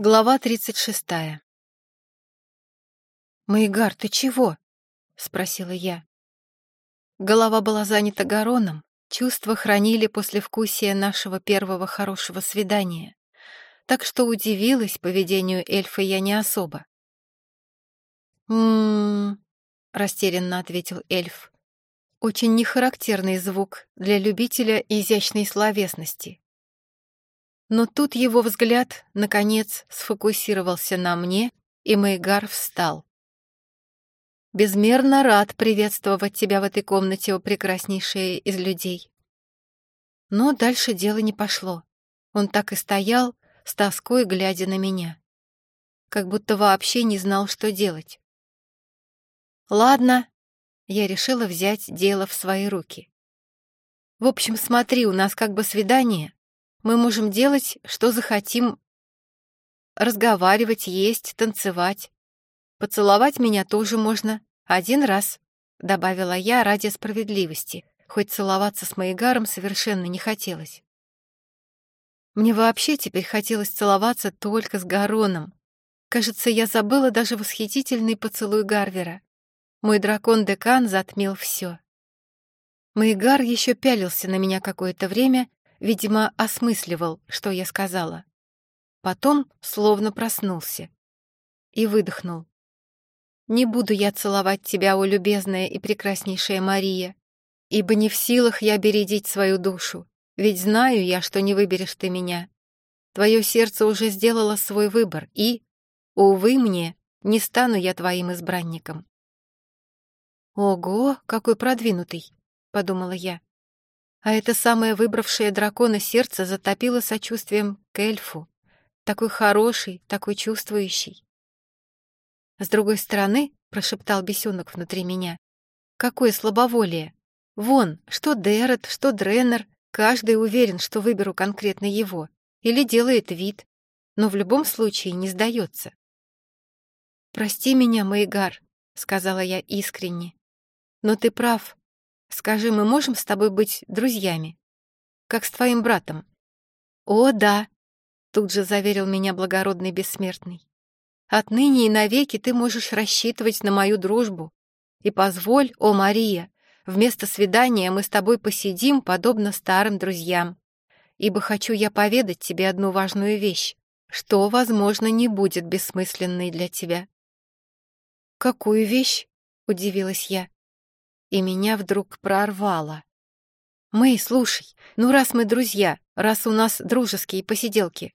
Глава тридцать шестая. «Маигар, ты чего?» — спросила я. Голова была занята Гароном, чувства хранили послевкусие нашего первого хорошего свидания, так что удивилась поведению эльфа я не особо. «М-м-м», растерянно ответил эльф. Очень нехарактерный звук для любителя изящной словесности. Но тут его взгляд, наконец, сфокусировался на мне, и Мейгар встал. «Безмерно рад приветствовать тебя в этой комнате, о прекраснейшая из людей». Но дальше дело не пошло. Он так и стоял, с тоской глядя на меня. Как будто вообще не знал, что делать. «Ладно», — я решила взять дело в свои руки. «В общем, смотри, у нас как бы свидание, мы можем делать, что захотим. Разговаривать, есть, танцевать. Поцеловать меня тоже можно. Один раз, — добавила я ради справедливости, хоть целоваться с Маигаром совершенно не хотелось. Мне вообще теперь хотелось целоваться только с Гароном. Кажется, я забыла даже восхитительный поцелуй Гарвера. Мой дракон-декан затмил все. Маигар еще пялился на меня какое-то время, Видимо, осмысливал, что я сказала. Потом словно проснулся и выдохнул. «Не буду я целовать тебя, о любезная и прекраснейшая Мария, ибо не в силах я бередить свою душу, ведь знаю я, что не выберешь ты меня. Твое сердце уже сделало свой выбор, и, увы мне, не стану я твоим избранником». «Ого, какой продвинутый!» — подумала я. А это самое выбравшее дракона сердце затопило сочувствием к эльфу. Такой хороший, такой чувствующий. С другой стороны, прошептал бесенок внутри меня, какое слабоволие. Вон, что Дерет, что Дреннер, каждый уверен, что выберу конкретно его, или делает вид, но в любом случае не сдается. «Прости меня, Маигар», — сказала я искренне. «Но ты прав, Скажи, мы можем с тобой быть друзьями? Как с твоим братом?» «О, да», — тут же заверил меня благородный бессмертный. «Отныне и навеки ты можешь рассчитывать на мою дружбу. И позволь, о Мария, вместо свидания мы с тобой посидим, подобно старым друзьям. Ибо хочу я поведать тебе одну важную вещь, что, возможно, не будет бессмысленной для тебя». «Какую вещь?» — удивилась я и меня вдруг прорвало. «Мэй, слушай, ну раз мы друзья, раз у нас дружеские посиделки,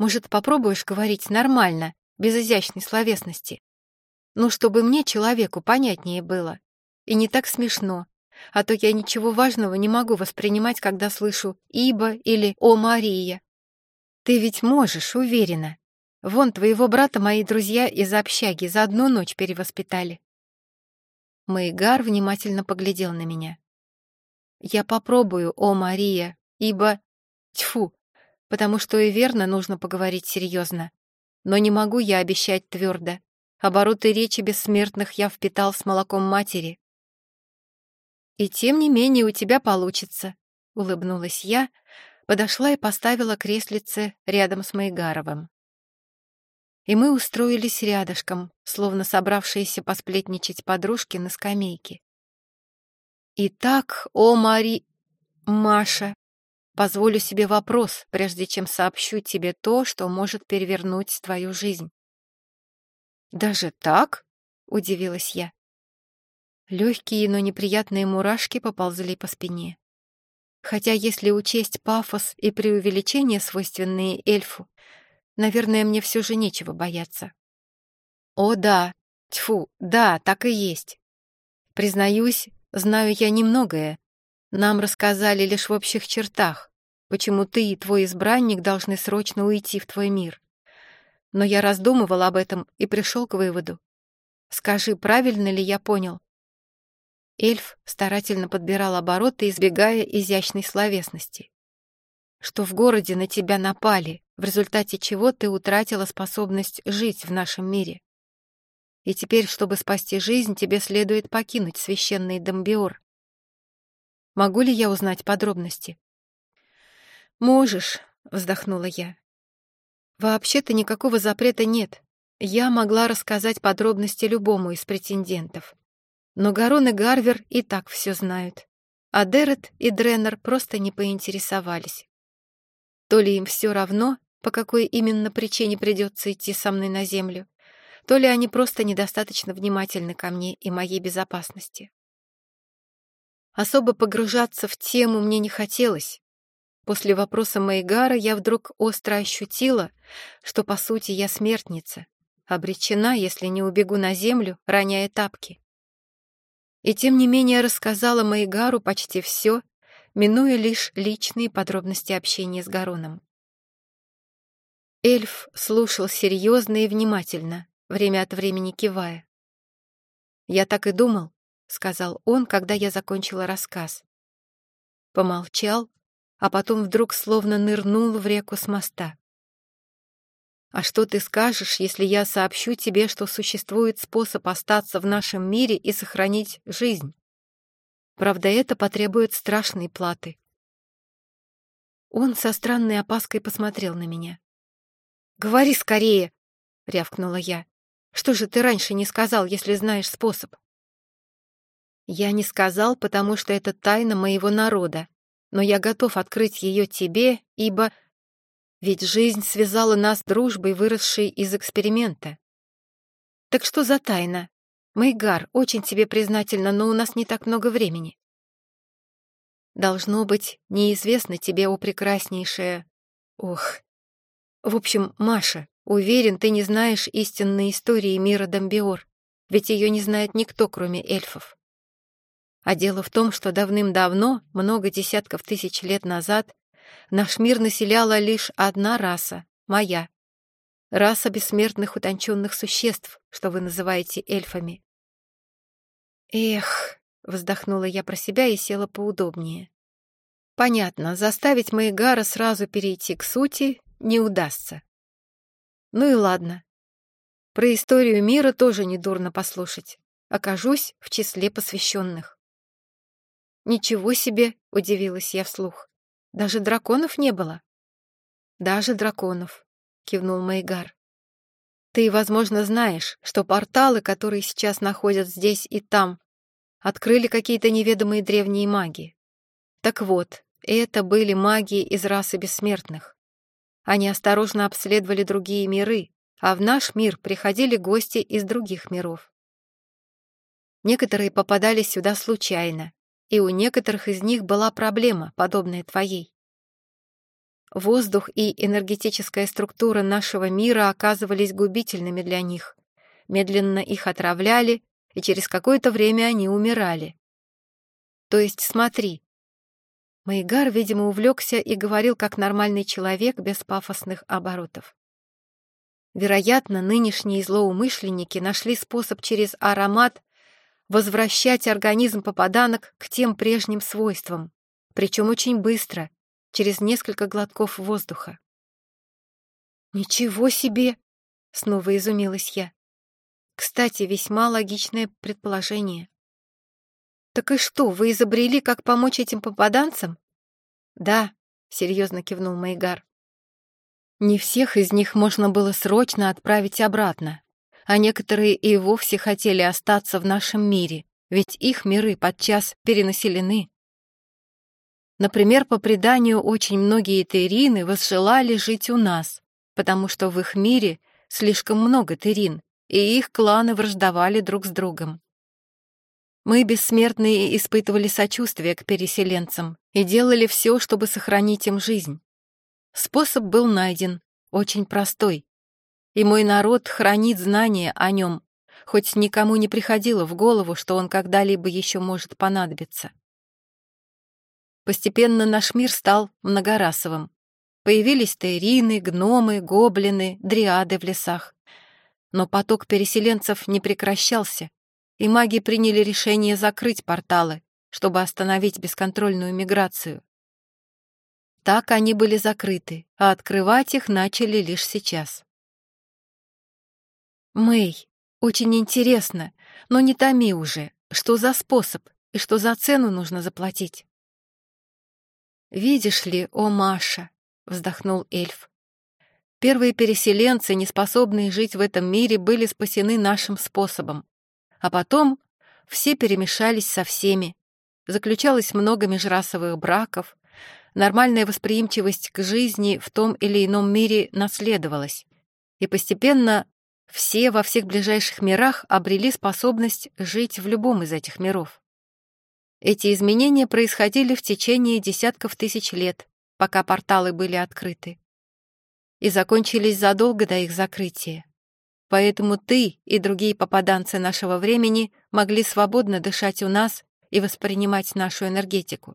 может, попробуешь говорить нормально, без изящной словесности? Ну, чтобы мне, человеку, понятнее было. И не так смешно, а то я ничего важного не могу воспринимать, когда слышу «Ибо» или «О, Мария». Ты ведь можешь, уверена. Вон твоего брата мои друзья из общаги за одну ночь перевоспитали. Маигар внимательно поглядел на меня. «Я попробую, о Мария, ибо... Тьфу, потому что и верно нужно поговорить серьезно. Но не могу я обещать твердо. Обороты речи бессмертных я впитал с молоком матери. И тем не менее у тебя получится, — улыбнулась я, подошла и поставила креслице рядом с Майгаровым и мы устроились рядышком, словно собравшиеся посплетничать подружки на скамейке. «Итак, о Мари... Маша, позволю себе вопрос, прежде чем сообщу тебе то, что может перевернуть твою жизнь». «Даже так?» — удивилась я. Легкие, но неприятные мурашки поползли по спине. Хотя, если учесть пафос и преувеличение, свойственные эльфу, Наверное, мне все же нечего бояться. О, да, тьфу, да, так и есть. Признаюсь, знаю я немногое. Нам рассказали лишь в общих чертах, почему ты и твой избранник должны срочно уйти в твой мир. Но я раздумывал об этом и пришел к выводу. Скажи, правильно ли я понял? Эльф старательно подбирал обороты, избегая изящной словесности. Что в городе на тебя напали, в результате чего ты утратила способность жить в нашем мире. И теперь, чтобы спасти жизнь, тебе следует покинуть священный Домбиор. Могу ли я узнать подробности? Можешь, вздохнула я. Вообще-то никакого запрета нет. Я могла рассказать подробности любому из претендентов. Но Гарон и Гарвер и так все знают. А Дерет и Дреннер просто не поинтересовались. То ли им все равно, по какой именно причине придется идти со мной на землю, то ли они просто недостаточно внимательны ко мне и моей безопасности. Особо погружаться в тему мне не хотелось. После вопроса Майгара я вдруг остро ощутила, что, по сути, я смертница, обречена, если не убегу на землю, роняя тапки. И тем не менее рассказала Майгару почти все, минуя лишь личные подробности общения с Гароном. Эльф слушал серьезно и внимательно, время от времени кивая. «Я так и думал», — сказал он, когда я закончила рассказ. Помолчал, а потом вдруг словно нырнул в реку с моста. «А что ты скажешь, если я сообщу тебе, что существует способ остаться в нашем мире и сохранить жизнь? Правда, это потребует страшной платы». Он со странной опаской посмотрел на меня. «Говори скорее!» — рявкнула я. «Что же ты раньше не сказал, если знаешь способ?» «Я не сказал, потому что это тайна моего народа, но я готов открыть ее тебе, ибо ведь жизнь связала нас дружбой, выросшей из эксперимента. Так что за тайна? Майгар, очень тебе признательна, но у нас не так много времени. Должно быть, неизвестно тебе, о прекраснейшая... Ох. В общем, Маша, уверен, ты не знаешь истинной истории мира Дамбиор, ведь ее не знает никто, кроме эльфов. А дело в том, что давным-давно, много десятков тысяч лет назад, Наш мир населяла лишь одна раса — моя. Раса бессмертных утонченных существ, что вы называете эльфами. Эх, вздохнула я про себя и села поудобнее. Понятно, заставить Маигара сразу перейти к сути не удастся. Ну и ладно. Про историю мира тоже недурно послушать. Окажусь в числе посвященных. «Ничего себе!» — удивилась я вслух. Даже драконов не было. Даже драконов, кивнул Майгар. Ты, возможно, знаешь, что порталы, которые сейчас находят здесь и там, открыли какие-то неведомые древние маги. Так вот, это были маги из расы бессмертных. Они осторожно обследовали другие миры, а в наш мир приходили гости из других миров. Некоторые попадали сюда случайно, и у некоторых из них была проблема, подобная твоей. Воздух и энергетическая структура нашего мира оказывались губительными для них. Медленно их отравляли, и через какое-то время они умирали. То есть смотри. Майгар, видимо, увлекся и говорил как нормальный человек без пафосных оборотов. Вероятно, нынешние злоумышленники нашли способ через аромат возвращать организм попаданок к тем прежним свойствам, причем очень быстро, через несколько глотков воздуха. «Ничего себе!» — снова изумилась я. Кстати, весьма логичное предположение. «Так и что, вы изобрели, как помочь этим попаданцам?» «Да», — серьезно кивнул Майгар. «Не всех из них можно было срочно отправить обратно, а некоторые и вовсе хотели остаться в нашем мире, ведь их миры подчас перенаселены. Например, по преданию, очень многие терины возжелали жить у нас, потому что в их мире слишком много терин, и их кланы враждовали друг с другом. Мы, бессмертные, испытывали сочувствие к переселенцам и делали все, чтобы сохранить им жизнь. Способ был найден, очень простой и мой народ хранит знания о нем, хоть никому не приходило в голову, что он когда-либо еще может понадобиться. Постепенно наш мир стал многорасовым. Появились тайрины, гномы, гоблины, дриады в лесах. Но поток переселенцев не прекращался, и маги приняли решение закрыть порталы, чтобы остановить бесконтрольную миграцию. Так они были закрыты, а открывать их начали лишь сейчас. «Мэй, очень интересно, но не томи уже. Что за способ и что за цену нужно заплатить?» «Видишь ли, о Маша», — вздохнул эльф, Первые переселенцы, неспособные жить в этом мире, были спасены нашим способом. А потом все перемешались со всеми. Заключалось много межрасовых браков, нормальная восприимчивость к жизни в том или ином мире наследовалась. И постепенно все во всех ближайших мирах обрели способность жить в любом из этих миров. Эти изменения происходили в течение десятков тысяч лет, пока порталы были открыты. И закончились задолго до их закрытия. Поэтому ты и другие попаданцы нашего времени могли свободно дышать у нас и воспринимать нашу энергетику.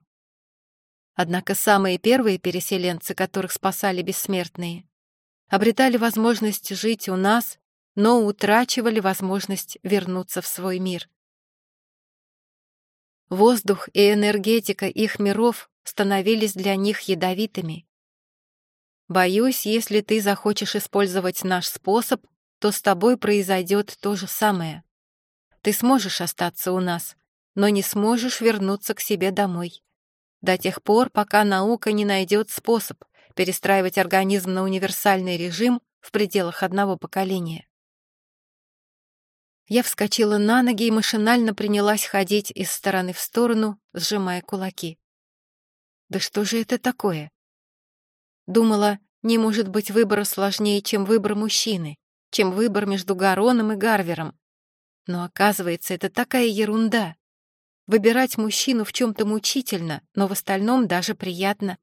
Однако самые первые переселенцы, которых спасали бессмертные, обретали возможность жить у нас, но утрачивали возможность вернуться в свой мир. Воздух и энергетика их миров становились для них ядовитыми. Боюсь, если ты захочешь использовать наш способ, то с тобой произойдет то же самое. Ты сможешь остаться у нас, но не сможешь вернуться к себе домой. До тех пор, пока наука не найдет способ перестраивать организм на универсальный режим в пределах одного поколения. Я вскочила на ноги и машинально принялась ходить из стороны в сторону, сжимая кулаки. Да что же это такое? Думала, не может быть выбора сложнее, чем выбор мужчины, чем выбор между Гароном и Гарвером. Но оказывается, это такая ерунда. Выбирать мужчину в чем-то мучительно, но в остальном даже приятно.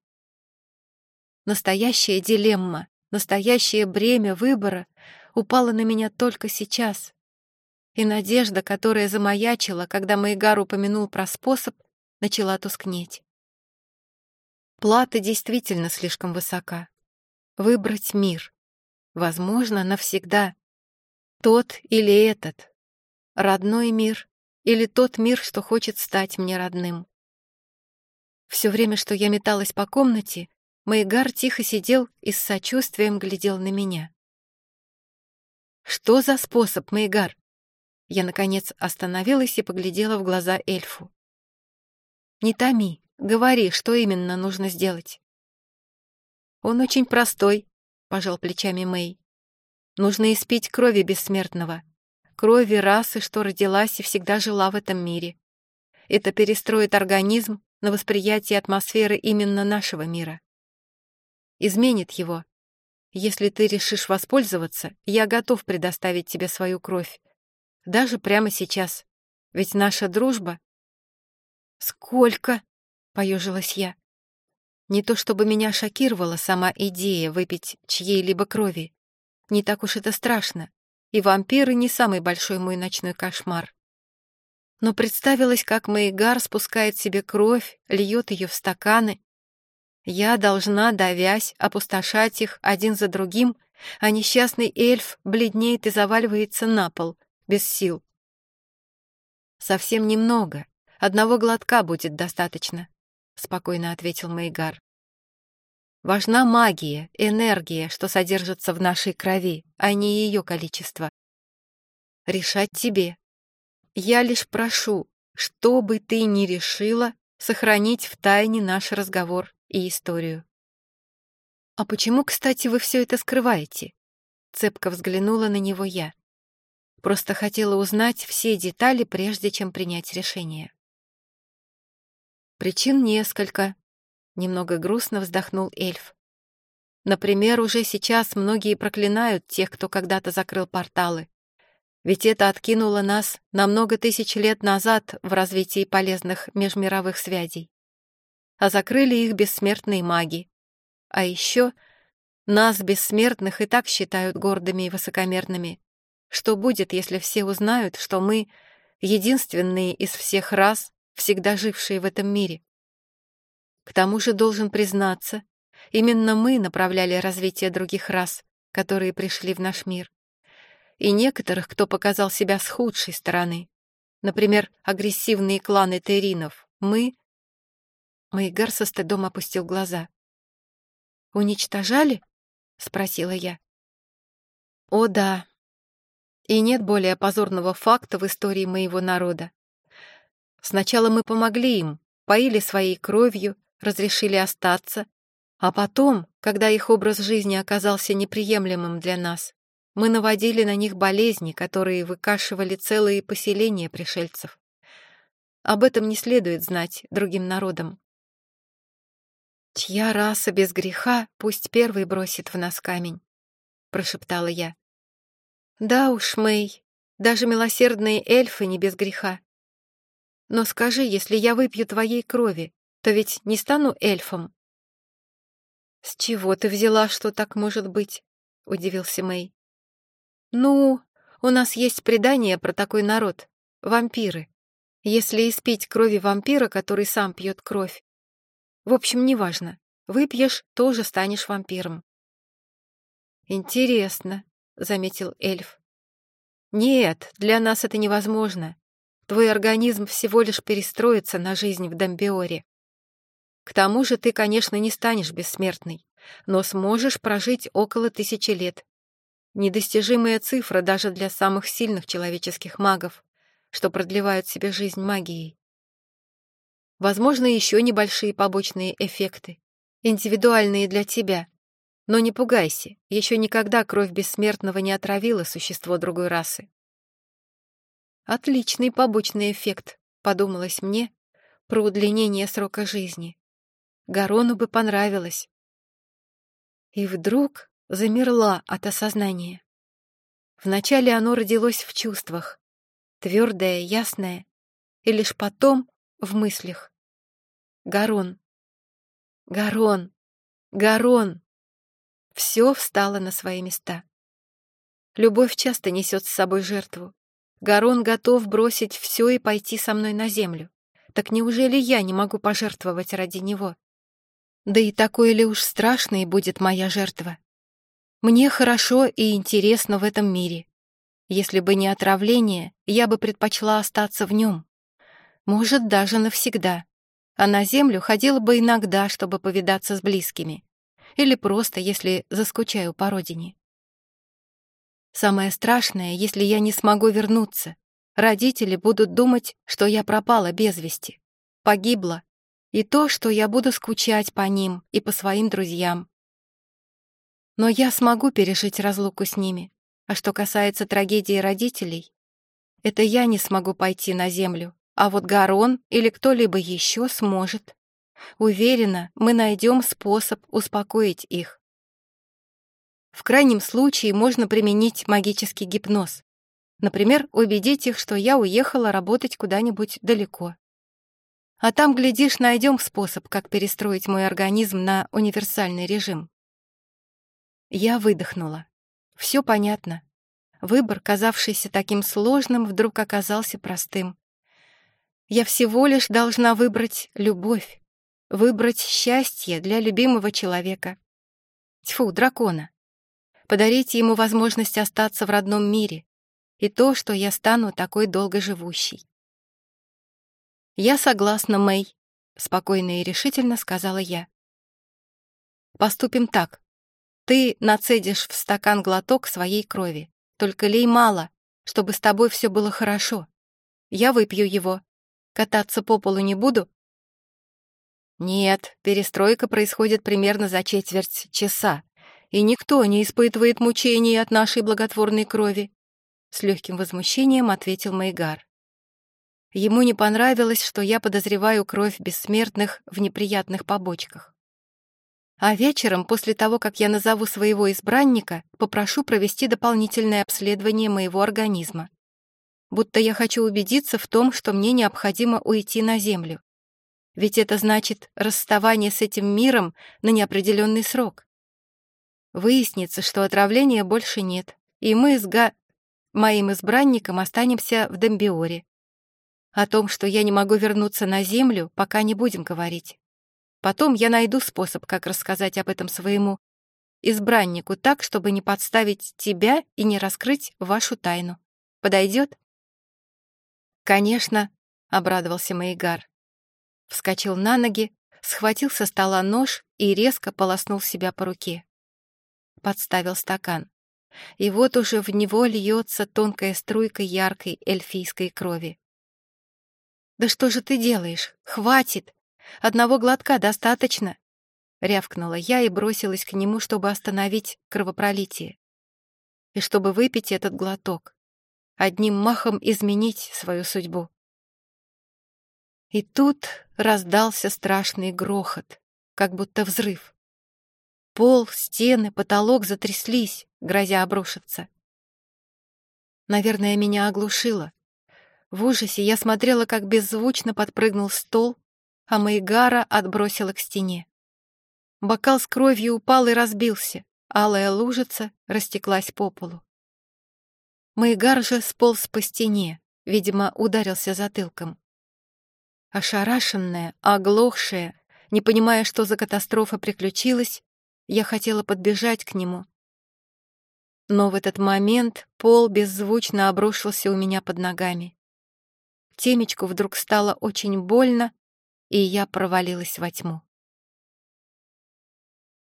Настоящая дилемма, настоящее бремя выбора упало на меня только сейчас, и надежда, которая замаячила, когда Маигар упомянул про способ, начала тускнеть. Плата действительно слишком высока. Выбрать мир. Возможно, навсегда. Тот или этот. Родной мир или тот мир, что хочет стать мне родным. Все время, что я металась по комнате, Маигар тихо сидел и с сочувствием глядел на меня. «Что за способ, Маигар?» Я, наконец, остановилась и поглядела в глаза эльфу. «Не томи, говори, что именно нужно сделать». «Он очень простой», — пожал плечами Мэй. «Нужно испить крови бессмертного, крови расы, что родилась и всегда жила в этом мире. Это перестроит организм на восприятие атмосферы именно нашего мира. Изменит его. Если ты решишь воспользоваться, я готов предоставить тебе свою кровь, даже прямо сейчас. Ведь наша дружба... «Сколько?» — поежилась я. Не то чтобы меня шокировала сама идея выпить чьей-либо крови. Не так уж это страшно. И вампиры не самый большой мой ночной кошмар. Но представилось, как Маигар спускает себе кровь, льет ее в стаканы. Я должна, давясь, опустошать их один за другим, а несчастный эльф бледнеет и заваливается на пол, без сил. «Совсем немного. Одного глотка будет достаточно», — спокойно ответил Мейгар. «Важна магия, энергия, что содержится в нашей крови, а не ее количество. Решать тебе. Я лишь прошу, что бы ты ни решила, сохранить в тайне наш разговор и историю». «А почему, кстати, вы все это скрываете?» Цепко взглянула на него я. Просто хотела узнать все детали, прежде чем принять решение. Причин несколько. Немного грустно вздохнул эльф. Например, уже сейчас многие проклинают тех, кто когда-то закрыл порталы. Ведь это откинуло нас на много тысяч лет назад в развитии полезных межмировых связей. А закрыли их бессмертные маги. А еще нас, бессмертных, и так считают гордыми и высокомерными. Что будет, если все узнают, что мы — единственные из всех рас, всегда жившие в этом мире? К тому же должен признаться, именно мы направляли развитие других рас, которые пришли в наш мир. И некоторых, кто показал себя с худшей стороны. Например, агрессивные кланы теринов. Мы... Маигар со стыдом опустил глаза. «Уничтожали?» — спросила я. «О да, и нет более позорного факта в истории моего народа. Сначала мы помогли им, поили своей кровью, разрешили остаться, А потом, когда их образ жизни оказался неприемлемым для нас, мы наводили на них болезни, которые выкашивали целые поселения пришельцев. Об этом не следует знать другим народам. «Чья раса без греха, пусть первый бросит в нас камень», — прошептала я. «Да уж, Мэй, даже милосердные эльфы не без греха. Но скажи, если я выпью твоей крови, то ведь не стану эльфом?» «С чего ты взяла, что так может быть?» — удивился Мэй. «Ну, у нас есть предание про такой народ — вампиры. Если испить крови вампира, который сам пьет кровь. В общем, неважно. Выпьешь, тоже станешь вампиром». «Интересно», — заметил эльф. «Нет, для нас это невозможно. Твой организм всего лишь перестроится на жизнь в Дамбиоре. К тому же ты, конечно, не станешь бессмертной, но сможешь прожить около тысячи лет. Недостижимая цифра даже для самых сильных человеческих магов, что продлевают себе жизнь магией. Возможно, еще небольшие побочные эффекты, индивидуальные для тебя. Но не пугайся, еще никогда кровь бессмертного не отравила существо другой расы. Отличный побочный эффект, подумалось мне, про удлинение срока жизни. Гарону бы понравилось. И вдруг замерла от осознания. Вначале оно родилось в чувствах, твердое, ясное, и лишь потом в мыслях. Гарон. Гарон. Гарон. Все встало на свои места. Любовь часто несет с собой жертву. Гарон готов бросить все и пойти со мной на землю. Так неужели я не могу пожертвовать ради него? Да и такой ли уж страшной будет моя жертва? Мне хорошо и интересно в этом мире. Если бы не отравление, я бы предпочла остаться в нем. Может, даже навсегда. А на землю ходила бы иногда, чтобы повидаться с близкими. Или просто, если заскучаю по родине. Самое страшное, если я не смогу вернуться. Родители будут думать, что я пропала без вести, погибла и то, что я буду скучать по ним и по своим друзьям. Но я смогу пережить разлуку с ними. А что касается трагедии родителей, это я не смогу пойти на землю, а вот Гарон или кто-либо еще сможет. Уверена, мы найдем способ успокоить их. В крайнем случае можно применить магический гипноз. Например, убедить их, что я уехала работать куда-нибудь далеко. А там, глядишь, найдем способ, как перестроить мой организм на универсальный режим. Я выдохнула. Все понятно. Выбор, казавшийся таким сложным, вдруг оказался простым. Я всего лишь должна выбрать любовь, выбрать счастье для любимого человека. Тьфу, дракона. Подарить ему возможность остаться в родном мире и то, что я стану такой долгоживущей. «Я согласна, Мэй», — спокойно и решительно сказала я. «Поступим так. Ты нацедишь в стакан глоток своей крови. Только лей мало, чтобы с тобой все было хорошо. Я выпью его. Кататься по полу не буду?» «Нет, перестройка происходит примерно за четверть часа, и никто не испытывает мучений от нашей благотворной крови», — с легким возмущением ответил Майгар. Ему не понравилось, что я подозреваю кровь бессмертных в неприятных побочках. А вечером, после того, как я назову своего избранника, попрошу провести дополнительное обследование моего организма. Будто я хочу убедиться в том, что мне необходимо уйти на Землю. Ведь это значит расставание с этим миром на неопределенный срок. Выяснится, что отравления больше нет, и мы с Га... моим избранником останемся в Дембиоре. О том, что я не могу вернуться на Землю, пока не будем говорить. Потом я найду способ, как рассказать об этом своему избраннику так, чтобы не подставить тебя и не раскрыть вашу тайну. Подойдет? Конечно, — обрадовался Маигар. Вскочил на ноги, схватил со стола нож и резко полоснул себя по руке. Подставил стакан. И вот уже в него льется тонкая струйка яркой эльфийской крови. «Да что же ты делаешь? Хватит! Одного глотка достаточно!» рявкнула я и бросилась к нему, чтобы остановить кровопролитие. И чтобы выпить этот глоток, одним махом изменить свою судьбу. И тут раздался страшный грохот, как будто взрыв. Пол, стены, потолок затряслись, грозя обрушиться. Наверное, меня оглушило. В ужасе я смотрела, как беззвучно подпрыгнул стол, а Маигара отбросила к стене. Бокал с кровью упал и разбился, алая лужица растеклась по полу. Маигар же сполз по стене, видимо, ударился затылком. Ошарашенная, оглохшая, не понимая, что за катастрофа приключилась, я хотела подбежать к нему. Но в этот момент пол беззвучно обрушился у меня под ногами. Темечку вдруг стало очень больно, и я провалилась во тьму.